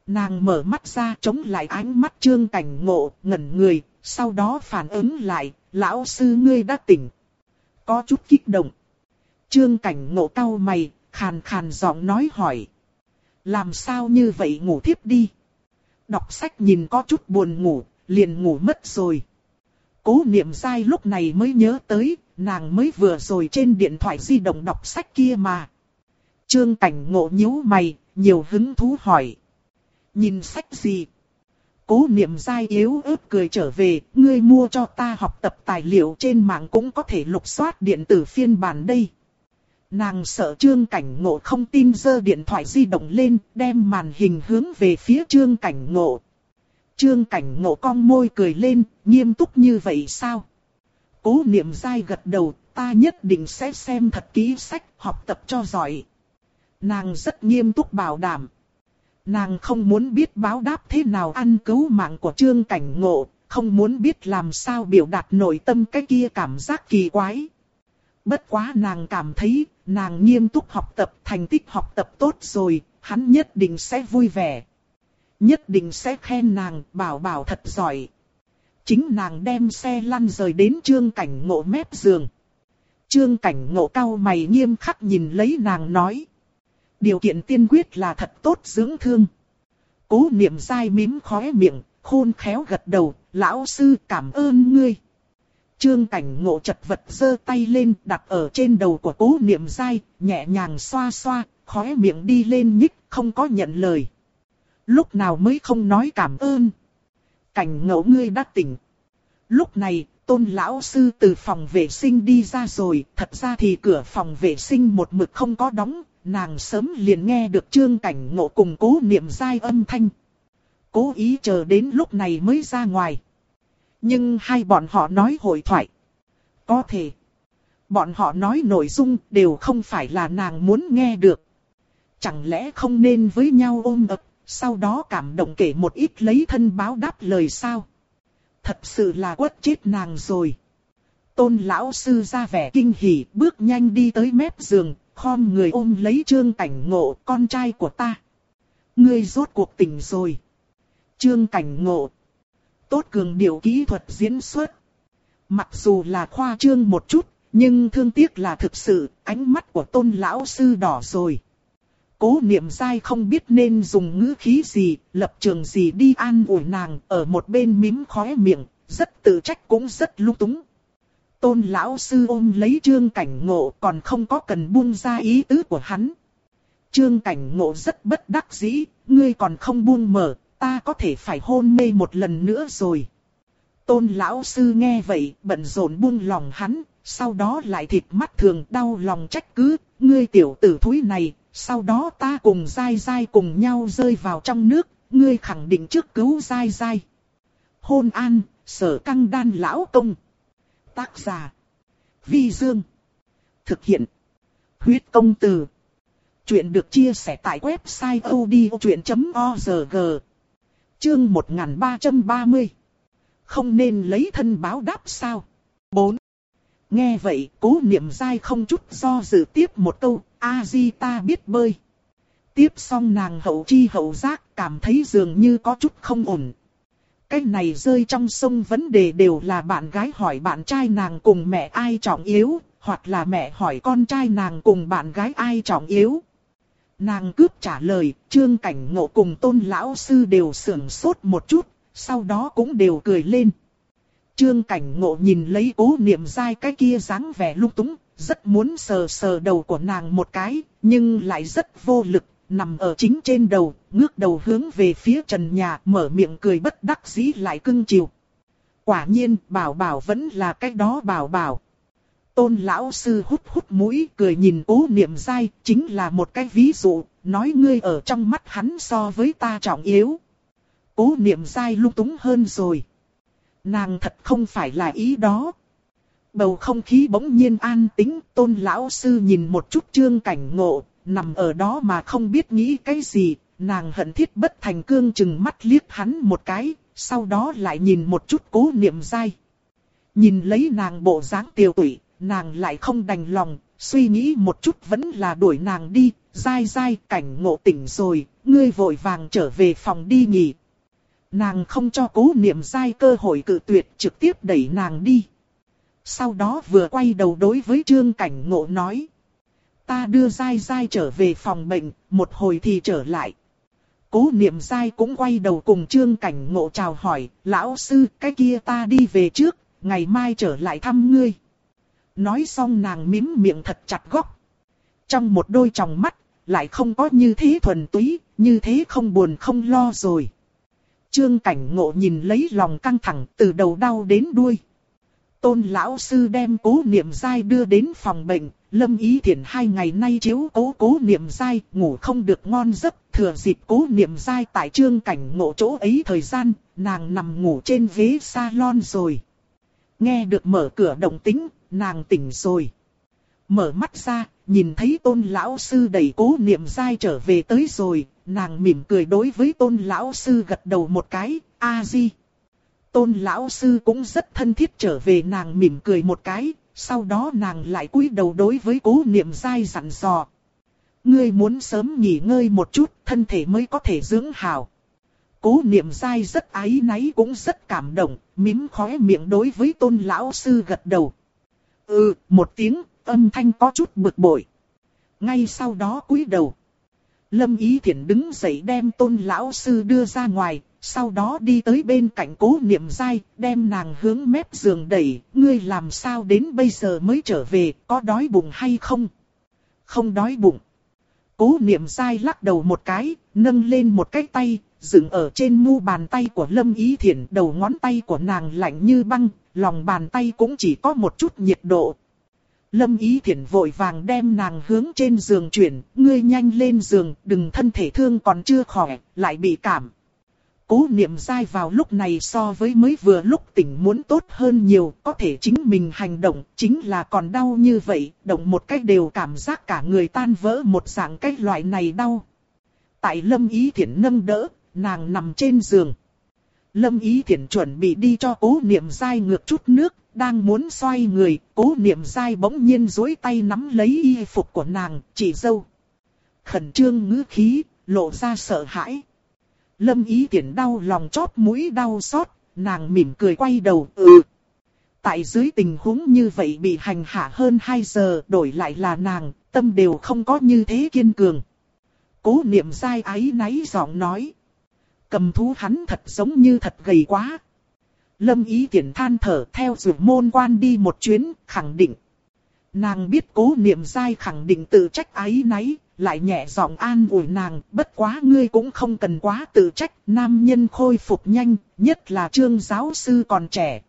Nàng mở mắt ra chống lại ánh mắt trương cảnh ngộ, ngẩn người, sau đó phản ứng lại, lão sư ngươi đã tỉnh. Có chút kích động. Trương cảnh ngộ cau mày, khàn khàn giọng nói hỏi. Làm sao như vậy ngủ thiếp đi. Đọc sách nhìn có chút buồn ngủ, liền ngủ mất rồi. Cố niệm dai lúc này mới nhớ tới, nàng mới vừa rồi trên điện thoại di động đọc sách kia mà. Trương cảnh ngộ nhíu mày, nhiều hứng thú hỏi. Nhìn sách gì? Cố niệm dai yếu ớt cười trở về, ngươi mua cho ta học tập tài liệu trên mạng cũng có thể lục soát điện tử phiên bản đây. Nàng sợ trương cảnh ngộ không tin giơ điện thoại di động lên, đem màn hình hướng về phía trương cảnh ngộ. Trương cảnh ngộ cong môi cười lên, nghiêm túc như vậy sao? Cố niệm dai gật đầu, ta nhất định sẽ xem thật kỹ sách, học tập cho giỏi. Nàng rất nghiêm túc bảo đảm. Nàng không muốn biết báo đáp thế nào ăn cứu mạng của trương cảnh ngộ, không muốn biết làm sao biểu đạt nội tâm cái kia cảm giác kỳ quái. Bất quá nàng cảm thấy, nàng nghiêm túc học tập, thành tích học tập tốt rồi, hắn nhất định sẽ vui vẻ. Nhất định sẽ khen nàng, bảo bảo thật giỏi. chính nàng đem xe lăn rời đến trương cảnh ngộ mép giường. Trương cảnh ngộ cao mày nghiêm khắc nhìn lấy nàng nói. Điều kiện tiên quyết là thật tốt dưỡng thương. Cố niệm dai mím khóe miệng, khôn khéo gật đầu, lão sư cảm ơn ngươi. Trương cảnh ngộ chật vật giơ tay lên đặt ở trên đầu của cố niệm dai, nhẹ nhàng xoa xoa, khóe miệng đi lên nhích, không có nhận lời. Lúc nào mới không nói cảm ơn. Cảnh ngộ ngươi đã tỉnh. Lúc này, tôn lão sư từ phòng vệ sinh đi ra rồi, thật ra thì cửa phòng vệ sinh một mực không có đóng, nàng sớm liền nghe được trương cảnh ngộ cùng cố niệm dai âm thanh. Cố ý chờ đến lúc này mới ra ngoài. Nhưng hai bọn họ nói hội thoại. Có thể. Bọn họ nói nội dung đều không phải là nàng muốn nghe được. Chẳng lẽ không nên với nhau ôm ập, sau đó cảm động kể một ít lấy thân báo đáp lời sao? Thật sự là quất chết nàng rồi. Tôn lão sư ra vẻ kinh hỉ, bước nhanh đi tới mép giường, khom người ôm lấy trương cảnh ngộ, con trai của ta. Ngươi rốt cuộc tỉnh rồi. Trương cảnh ngộ. Tốt cường điệu kỹ thuật diễn xuất. Mặc dù là khoa trương một chút, nhưng thương tiếc là thực sự, ánh mắt của tôn lão sư đỏ rồi. Cố niệm dai không biết nên dùng ngữ khí gì, lập trường gì đi an ủi nàng, ở một bên mím khóe miệng, rất tự trách cũng rất lung túng. Tôn lão sư ôm lấy trương cảnh ngộ còn không có cần buông ra ý tứ của hắn. Trương cảnh ngộ rất bất đắc dĩ, ngươi còn không buông mở, ta có thể phải hôn mê một lần nữa rồi. Tôn lão sư nghe vậy, bận rộn buông lòng hắn, sau đó lại thịt mắt thường đau lòng trách cứ, ngươi tiểu tử thúi này, sau đó ta cùng dai dai cùng nhau rơi vào trong nước, ngươi khẳng định trước cứu dai dai. Hôn an, sở căng đan lão công. Tác giả. Vi Dương. Thực hiện. Huyết công từ. Chuyện được chia sẻ tại website odchuyện.org. Chương 1330. Không nên lấy thân báo đáp sao? 4. Nghe vậy, cố niệm dai không chút do dự tiếp một câu, A-di ta biết bơi. Tiếp xong nàng hậu chi hậu giác cảm thấy dường như có chút không ổn. Cái này rơi trong sông vấn đề đều là bạn gái hỏi bạn trai nàng cùng mẹ ai trọng yếu, hoặc là mẹ hỏi con trai nàng cùng bạn gái ai trọng yếu. Nàng cướp trả lời, trương cảnh ngộ cùng tôn lão sư đều sưởng sốt một chút, sau đó cũng đều cười lên. Trương cảnh ngộ nhìn lấy cố niệm dai cái kia dáng vẻ lung túng, rất muốn sờ sờ đầu của nàng một cái, nhưng lại rất vô lực, nằm ở chính trên đầu, ngước đầu hướng về phía trần nhà, mở miệng cười bất đắc dĩ lại cưng chiều. Quả nhiên, bảo bảo vẫn là cái đó bảo bảo. Tôn lão sư hút hút mũi cười nhìn cố niệm dai, chính là một cái ví dụ, nói ngươi ở trong mắt hắn so với ta trọng yếu. Cố niệm dai lung túng hơn rồi. Nàng thật không phải là ý đó. Bầu không khí bỗng nhiên an tĩnh, tôn lão sư nhìn một chút trương cảnh ngộ, nằm ở đó mà không biết nghĩ cái gì, nàng hận thiết bất thành cương chừng mắt liếc hắn một cái, sau đó lại nhìn một chút cố niệm dai. Nhìn lấy nàng bộ dáng tiêu tụy, nàng lại không đành lòng, suy nghĩ một chút vẫn là đuổi nàng đi, dai dai cảnh ngộ tỉnh rồi, ngươi vội vàng trở về phòng đi nghỉ. Nàng không cho cố niệm dai cơ hội cự tuyệt trực tiếp đẩy nàng đi. Sau đó vừa quay đầu đối với trương cảnh ngộ nói. Ta đưa dai dai trở về phòng bệnh, một hồi thì trở lại. Cố niệm dai cũng quay đầu cùng trương cảnh ngộ chào hỏi, lão sư cái kia ta đi về trước, ngày mai trở lại thăm ngươi. Nói xong nàng mím miệng thật chặt góc. Trong một đôi tròng mắt, lại không có như thế thuần túy, như thế không buồn không lo rồi. Trương cảnh ngộ nhìn lấy lòng căng thẳng từ đầu đau đến đuôi. Tôn lão sư đem cố niệm dai đưa đến phòng bệnh, lâm ý thiện hai ngày nay chiếu cố cố niệm dai, ngủ không được ngon giấc, thừa dịp cố niệm dai tại trương cảnh ngộ chỗ ấy thời gian, nàng nằm ngủ trên ghế salon rồi. Nghe được mở cửa động tính, nàng tỉnh rồi. Mở mắt ra, nhìn thấy tôn lão sư đầy cố niệm dai trở về tới rồi, nàng mỉm cười đối với tôn lão sư gật đầu một cái, a di. Tôn lão sư cũng rất thân thiết trở về nàng mỉm cười một cái, sau đó nàng lại cúi đầu đối với cố niệm dai dặn dò. Ngươi muốn sớm nghỉ ngơi một chút, thân thể mới có thể dưỡng hảo. Cố niệm dai rất ái náy cũng rất cảm động, mím khóe miệng đối với tôn lão sư gật đầu. Ừ, một tiếng, âm thanh có chút bực bội. Ngay sau đó cúi đầu. Lâm Ý Thiển đứng dậy đem tôn lão sư đưa ra ngoài, sau đó đi tới bên cạnh cố niệm dai, đem nàng hướng mép giường đẩy, ngươi làm sao đến bây giờ mới trở về, có đói bụng hay không? Không đói bụng. Cố niệm dai lắc đầu một cái, nâng lên một cái tay, dựng ở trên mu bàn tay của Lâm Ý Thiển, đầu ngón tay của nàng lạnh như băng, lòng bàn tay cũng chỉ có một chút nhiệt độ. Lâm Ý Thiển vội vàng đem nàng hướng trên giường chuyển, ngươi nhanh lên giường, đừng thân thể thương còn chưa khỏi lại bị cảm. Cố niệm dai vào lúc này so với mới vừa lúc tỉnh muốn tốt hơn nhiều, có thể chính mình hành động, chính là còn đau như vậy, động một cách đều cảm giác cả người tan vỡ một dạng cách loại này đau. Tại lâm ý thiện nâng đỡ, nàng nằm trên giường. Lâm ý thiện chuẩn bị đi cho cố niệm dai ngược chút nước, đang muốn xoay người, cố niệm dai bỗng nhiên dối tay nắm lấy y phục của nàng, chỉ dâu. Khẩn trương ngữ khí, lộ ra sợ hãi. Lâm ý Thiển đau lòng chót mũi đau xót, nàng mỉm cười quay đầu, ừ. Tại dưới tình huống như vậy bị hành hạ hơn 2 giờ, đổi lại là nàng, tâm đều không có như thế kiên cường. Cố niệm dai ái náy giọng nói. Cầm thú hắn thật giống như thật gầy quá. Lâm ý tiện than thở theo dụ môn quan đi một chuyến, khẳng định. Nàng biết cố niệm dai khẳng định tự trách ái náy, lại nhẹ giọng an ủi nàng, bất quá ngươi cũng không cần quá tự trách, nam nhân khôi phục nhanh, nhất là trương giáo sư còn trẻ.